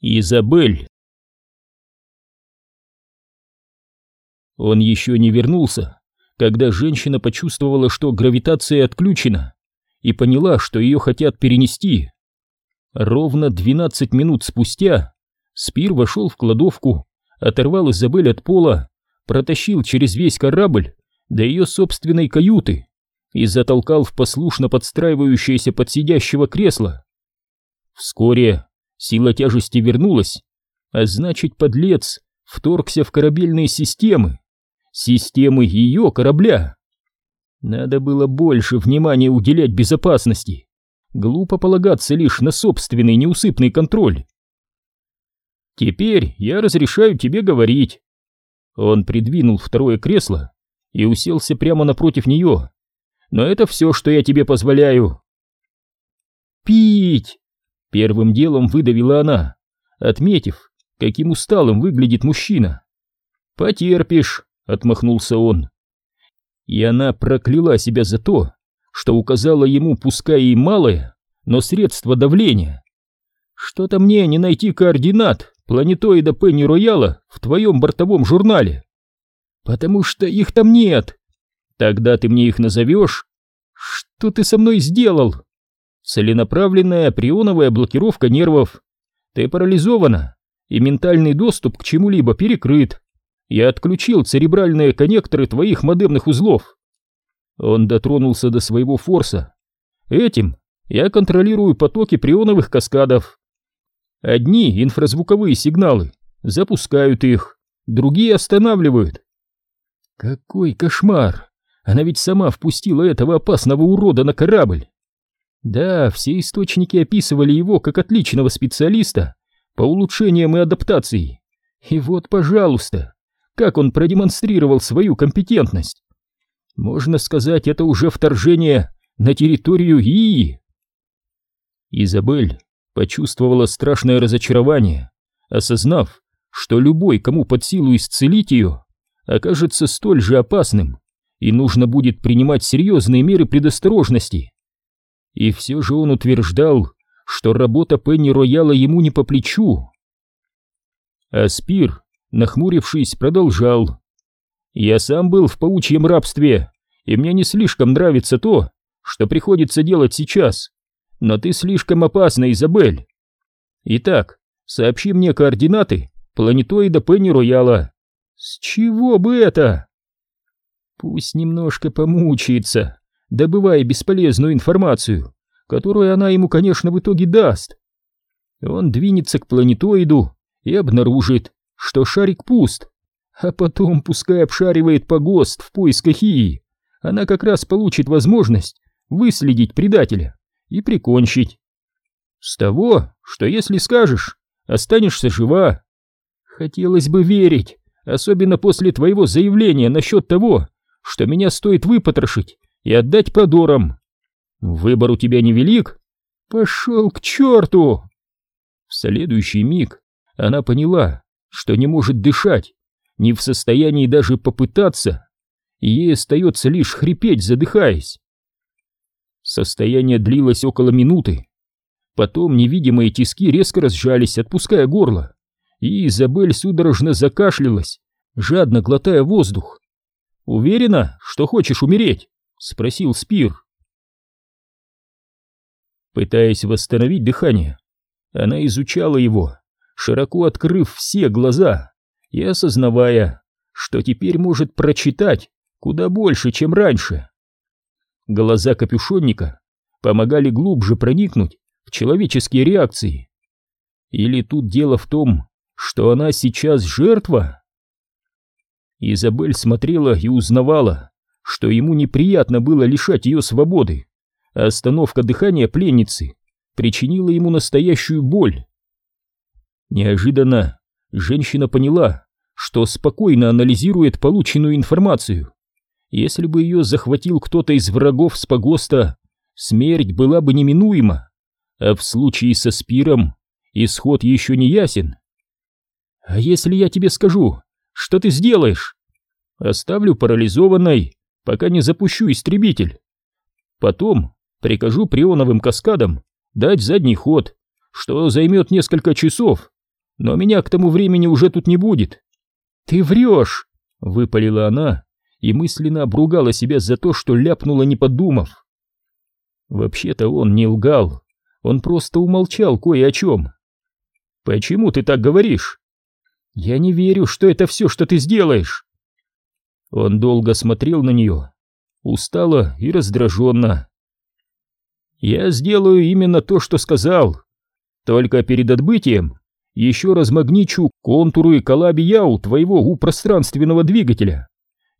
Изабель. Он еще не вернулся, когда женщина почувствовала, что гравитация отключена, и поняла, что ее хотят перенести. Ровно 12 минут спустя Спир вошел в кладовку, оторвал Изабель от пола, протащил через весь корабль до ее собственной каюты и затолкал в послушно подстраивающееся под сидящего кресло. Вскоре Сила тяжести вернулась, а значит, подлец вторгся в корабельные системы, системы ее корабля. Надо было больше внимания уделять безопасности. Глупо полагаться лишь на собственный неусыпный контроль. «Теперь я разрешаю тебе говорить». Он придвинул второе кресло и уселся прямо напротив нее. «Но это все, что я тебе позволяю». «Пить!» Первым делом выдавила она, отметив, каким усталым выглядит мужчина. «Потерпишь», — отмахнулся он. И она прокляла себя за то, что указала ему, пускай и малое, но средство давления. Что-то мне не найти координат планетоида Пенни Рояла в твоем бортовом журнале. Потому что их там нет. Тогда ты мне их назовешь? Что ты со мной сделал? Целенаправленная прионовая блокировка нервов. Ты парализована, и ментальный доступ к чему-либо перекрыт. Я отключил церебральные коннекторы твоих модемных узлов. Он дотронулся до своего форса. Этим я контролирую потоки прионовых каскадов. Одни инфразвуковые сигналы запускают их, другие останавливают. Какой кошмар! Она ведь сама впустила этого опасного урода на корабль. Да, все источники описывали его как отличного специалиста по улучшениям и адаптации. И вот, пожалуйста, как он продемонстрировал свою компетентность. Можно сказать, это уже вторжение на территорию ИИ. Изабель почувствовала страшное разочарование, осознав, что любой, кому под силу исцелить ее, окажется столь же опасным, и нужно будет принимать серьезные меры предосторожности. И все же он утверждал, что работа Пенни Рояла ему не по плечу. Аспир, нахмурившись, продолжал. «Я сам был в паучьем рабстве, и мне не слишком нравится то, что приходится делать сейчас. Но ты слишком опасна, Изабель. Итак, сообщи мне координаты планетоида Пенни Рояла. С чего бы это? Пусть немножко помучается, добывая бесполезную информацию, которую она ему, конечно, в итоге даст. Он двинется к планетоиду и обнаружит, что шарик пуст, а потом пускай обшаривает погост в поисках Ии. Она как раз получит возможность выследить предателя и прикончить. С того, что если скажешь, останешься жива. Хотелось бы верить, особенно после твоего заявления насчет того, что меня стоит выпотрошить и отдать подорам. Выбор у тебя невелик? Пошел к черту! В следующий миг она поняла, что не может дышать, не в состоянии даже попытаться, и ей остается лишь хрипеть, задыхаясь. Состояние длилось около минуты. Потом невидимые тиски резко разжались, отпуская горло, и Изабель судорожно закашлялась, жадно глотая воздух. «Уверена, что хочешь умереть?» — спросил Спир. Пытаясь восстановить дыхание, она изучала его, широко открыв все глаза и осознавая, что теперь может прочитать куда больше, чем раньше. Глаза капюшонника помогали глубже проникнуть в человеческие реакции. Или тут дело в том, что она сейчас жертва? Изабель смотрела и узнавала, что ему неприятно было лишать ее свободы, а остановка дыхания пленницы причинила ему настоящую боль. Неожиданно женщина поняла, что спокойно анализирует полученную информацию. Если бы ее захватил кто-то из врагов с погоста, смерть была бы неминуема, а в случае со Спиром исход еще не ясен. «А если я тебе скажу, что ты сделаешь?» «Оставлю парализованной, пока не запущу истребитель. Потом прикажу прионовым каскадам дать задний ход, что займет несколько часов, но меня к тому времени уже тут не будет. Ты врешь, выпалила она и мысленно обругала себя за то, что ляпнула, не подумав. Вообще-то он не лгал, он просто умолчал кое о чем. Почему ты так говоришь? Я не верю, что это все, что ты сделаешь. Он долго смотрел на нее, устало и раздраженно. Я сделаю именно то, что сказал. Только перед отбытием еще размагничу контуры коллаби-яу твоего упространственного двигателя.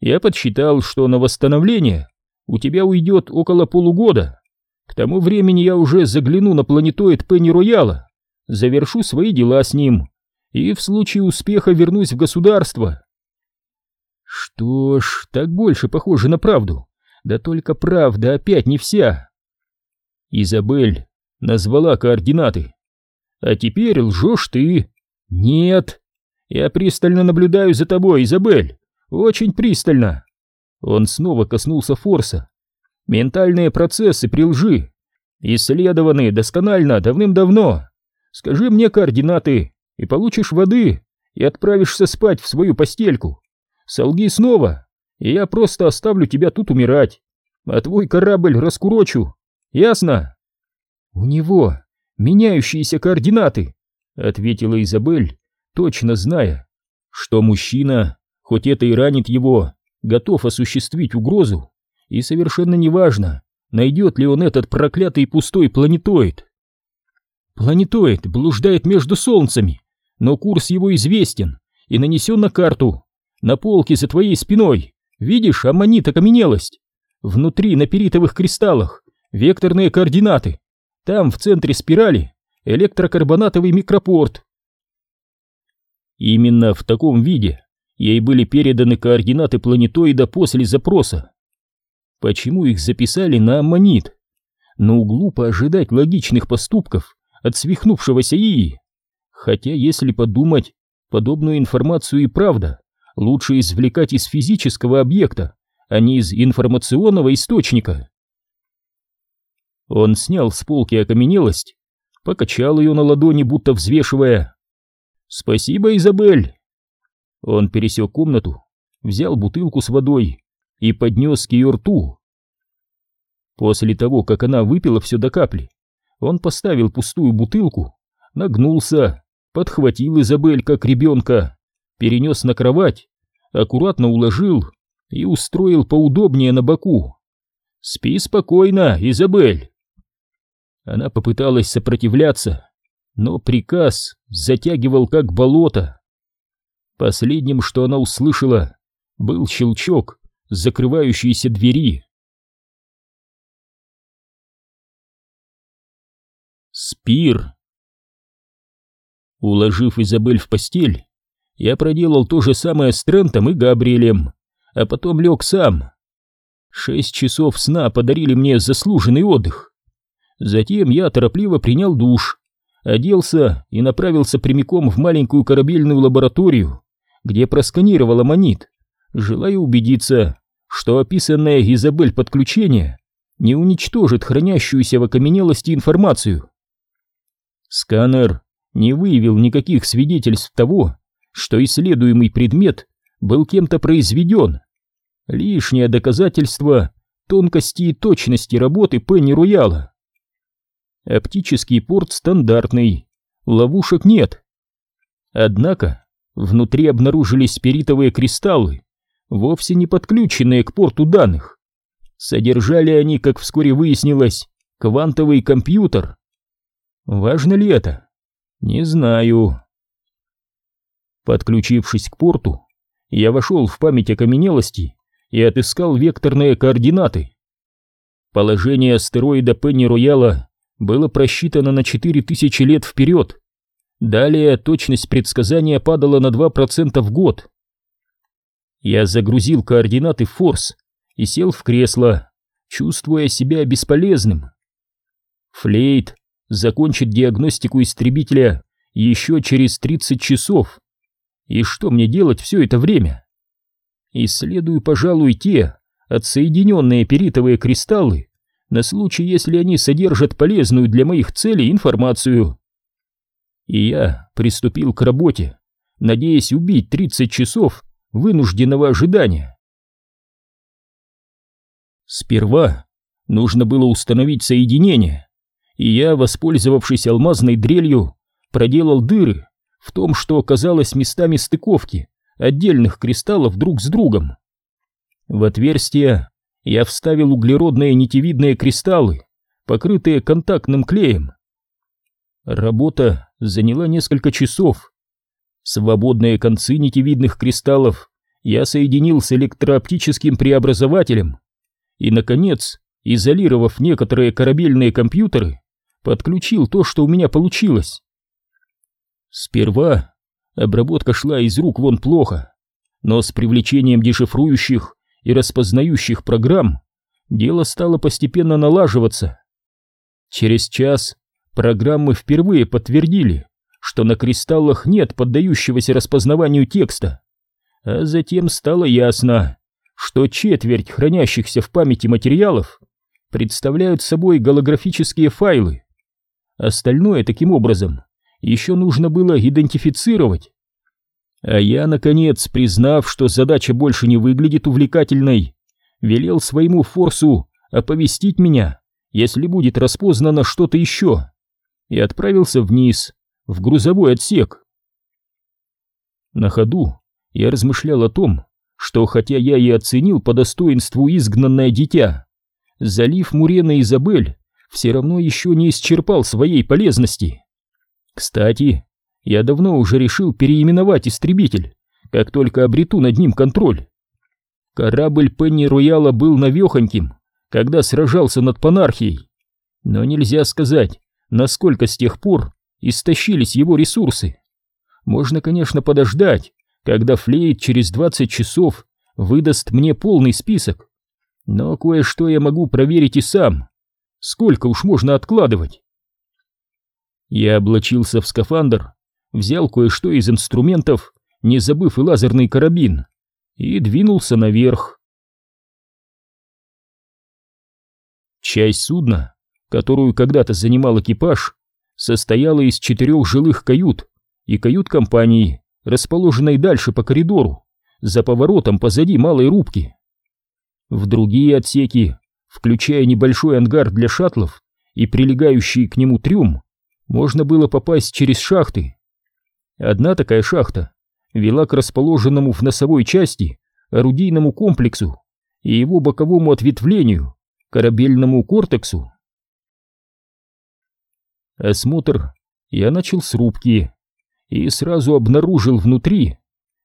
Я подсчитал, что на восстановление у тебя уйдет около полугода. К тому времени я уже загляну на планетоид Пенни-Рояла, завершу свои дела с ним и в случае успеха вернусь в государство. Что ж, так больше похоже на правду. Да только правда опять не вся. Изабель назвала координаты. А теперь лжешь ты. Нет. Я пристально наблюдаю за тобой, Изабель. Очень пристально. Он снова коснулся форса. Ментальные процессы при лжи исследованы досконально давным-давно. Скажи мне координаты, и получишь воды, и отправишься спать в свою постельку. Солги снова, и я просто оставлю тебя тут умирать, а твой корабль раскурочу. Ясно? У него меняющиеся координаты, ответила Изабель, точно зная, что мужчина, хоть это и ранит его, готов осуществить угрозу, и совершенно неважно, найдет ли он этот проклятый пустой планетоид. Планетоид блуждает между солнцами, но курс его известен и нанесен на карту. На полке за твоей спиной, видишь, аммонит окаменелость. Внутри на перитовых кристаллах векторные координаты. Там в центре спирали электрокарбонатовый микропорт. Именно в таком виде ей были переданы координаты планетоида после запроса. Почему их записали на аммонит? Ну, глупо ожидать логичных поступков от свихнувшегося ИИ. Хотя, если подумать, подобную информацию и правда лучше извлекать из физического объекта, а не из информационного источника. Он снял с полки окаменелость, покачал ее на ладони, будто взвешивая. «Спасибо, Изабель!» Он пересек комнату, взял бутылку с водой и поднес к ее рту. После того, как она выпила все до капли, он поставил пустую бутылку, нагнулся, подхватил Изабель как ребенка, перенес на кровать, аккуратно уложил и устроил поудобнее на боку. «Спи спокойно, Изабель!» Она попыталась сопротивляться, но приказ затягивал как болото. Последним, что она услышала, был щелчок закрывающейся двери. Спир. Уложив Изабель в постель, я проделал то же самое с Трентом и Габриэлем, а потом лег сам. Шесть часов сна подарили мне заслуженный отдых. Затем я торопливо принял душ, оделся и направился прямиком в маленькую корабельную лабораторию, где просканировал аммонит, желая убедиться, что описанное Изабель подключение не уничтожит хранящуюся в окаменелости информацию. Сканер не выявил никаких свидетельств того, что исследуемый предмет был кем-то произведен. Лишнее доказательство тонкости и точности работы Пенни Рояла. Оптический порт стандартный, ловушек нет. Однако внутри обнаружились спиритовые кристаллы, вовсе не подключенные к порту данных. Содержали они, как вскоре выяснилось, квантовый компьютер. Важно ли это? Не знаю. Подключившись к порту, я вошел в память окаменелости и отыскал векторные координаты. Положение астероида Пенни-Рояла было просчитано на 4000 лет вперед. Далее точность предсказания падала на 2% в год. Я загрузил координаты в форс и сел в кресло, чувствуя себя бесполезным. Флейт закончит диагностику истребителя еще через 30 часов. И что мне делать все это время? Исследую, пожалуй, те отсоединенные перитовые кристаллы на случай, если они содержат полезную для моих целей информацию. И я приступил к работе, надеясь убить 30 часов вынужденного ожидания. Сперва нужно было установить соединение, и я, воспользовавшись алмазной дрелью, проделал дыры в том, что оказалось местами стыковки отдельных кристаллов друг с другом. В отверстие я вставил углеродные нитевидные кристаллы, покрытые контактным клеем. Работа заняла несколько часов. Свободные концы нитевидных кристаллов я соединил с электрооптическим преобразователем и, наконец, изолировав некоторые корабельные компьютеры, подключил то, что у меня получилось. Сперва обработка шла из рук вон плохо, но с привлечением дешифрующих и распознающих программ дело стало постепенно налаживаться. Через час программы впервые подтвердили, что на кристаллах нет поддающегося распознаванию текста, а затем стало ясно, что четверть хранящихся в памяти материалов представляют собой голографические файлы. Остальное таким образом еще нужно было идентифицировать. А я, наконец, признав, что задача больше не выглядит увлекательной, велел своему форсу оповестить меня, если будет распознано что-то еще, и отправился вниз, в грузовой отсек. На ходу я размышлял о том, что хотя я и оценил по достоинству изгнанное дитя, залив Мурена Изабель все равно еще не исчерпал своей полезности. Кстати, я давно уже решил переименовать истребитель, как только обрету над ним контроль. Корабль Пенни Рояла был навехоньким, когда сражался над Панархией, но нельзя сказать, насколько с тех пор истощились его ресурсы. Можно, конечно, подождать, когда Флейт через 20 часов выдаст мне полный список, но кое-что я могу проверить и сам. Сколько уж можно откладывать? Я облачился в скафандр взял кое-что из инструментов, не забыв и лазерный карабин, и двинулся наверх. Часть судна, которую когда-то занимал экипаж, состояла из четырех жилых кают и кают-компаний, расположенной дальше по коридору, за поворотом позади малой рубки. В другие отсеки, включая небольшой ангар для шаттлов и прилегающий к нему трюм, можно было попасть через шахты, Одна такая шахта вела к расположенному в носовой части орудийному комплексу и его боковому ответвлению, корабельному кортексу. Осмотр я начал с рубки и сразу обнаружил внутри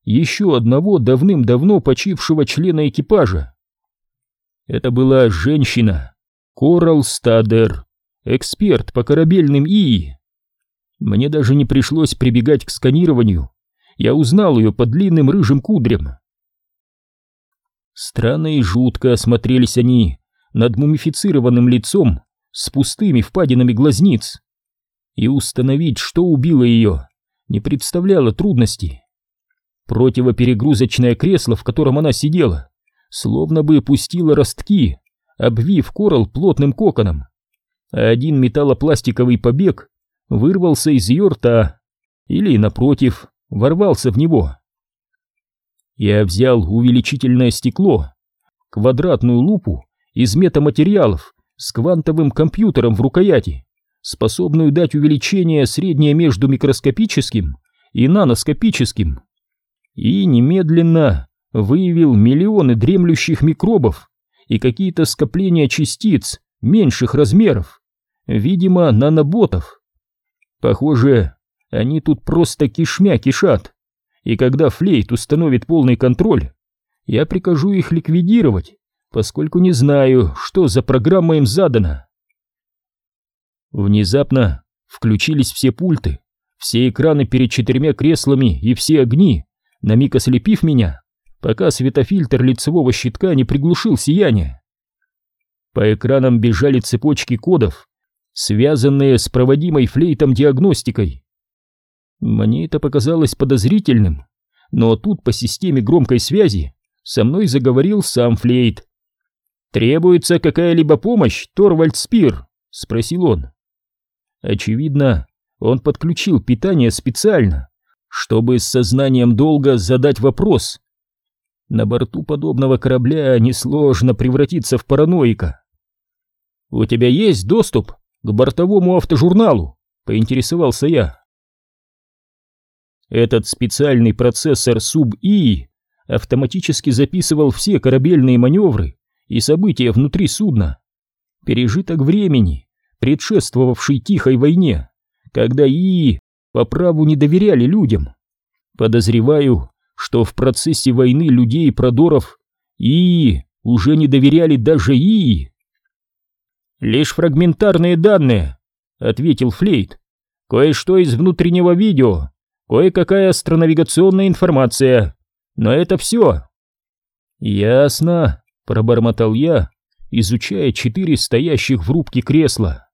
еще одного давным-давно почившего члена экипажа. Это была женщина, Корал Стадер, эксперт по корабельным ИИ. Мне даже не пришлось прибегать к сканированию. Я узнал ее по длинным рыжим кудрям. Странно и жутко осмотрелись они над мумифицированным лицом с пустыми впадинами глазниц. И установить, что убило ее, не представляло трудностей. Противоперегрузочное кресло, в котором она сидела, словно бы пустило ростки, обвив коралл плотным коконом, один металлопластиковый побег вырвался из ее рта или, напротив, ворвался в него. Я взял увеличительное стекло, квадратную лупу из метаматериалов с квантовым компьютером в рукояти, способную дать увеличение среднее между микроскопическим и наноскопическим, и немедленно выявил миллионы дремлющих микробов и какие-то скопления частиц меньших размеров, видимо, наноботов. Похоже, они тут просто кишмя кишат, и когда Флейт установит полный контроль, я прикажу их ликвидировать, поскольку не знаю, что за программа им задана. Внезапно включились все пульты, все экраны перед четырьмя креслами и все огни, на миг ослепив меня, пока светофильтр лицевого щитка не приглушил сияние. По экранам бежали цепочки кодов, связанные с проводимой флейтом диагностикой. Мне это показалось подозрительным, но тут по системе громкой связи со мной заговорил сам флейт. «Требуется какая-либо помощь, Торвальд Спир?» — спросил он. Очевидно, он подключил питание специально, чтобы с сознанием долга задать вопрос. На борту подобного корабля несложно превратиться в параноика. «У тебя есть доступ к бортовому автожурналу?» — поинтересовался я. Этот специальный процессор СУБ-И автоматически записывал все корабельные маневры и события внутри судна. Пережиток времени, предшествовавший тихой войне, когда ИИ по праву не доверяли людям. Подозреваю, что в процессе войны людей и продоров ИИ уже не доверяли даже ИИ. «Лишь фрагментарные данные», — ответил Флейт. «Кое-что из внутреннего видео, кое-какая астронавигационная информация, но это все». «Ясно», — пробормотал я, изучая четыре стоящих в рубке кресла.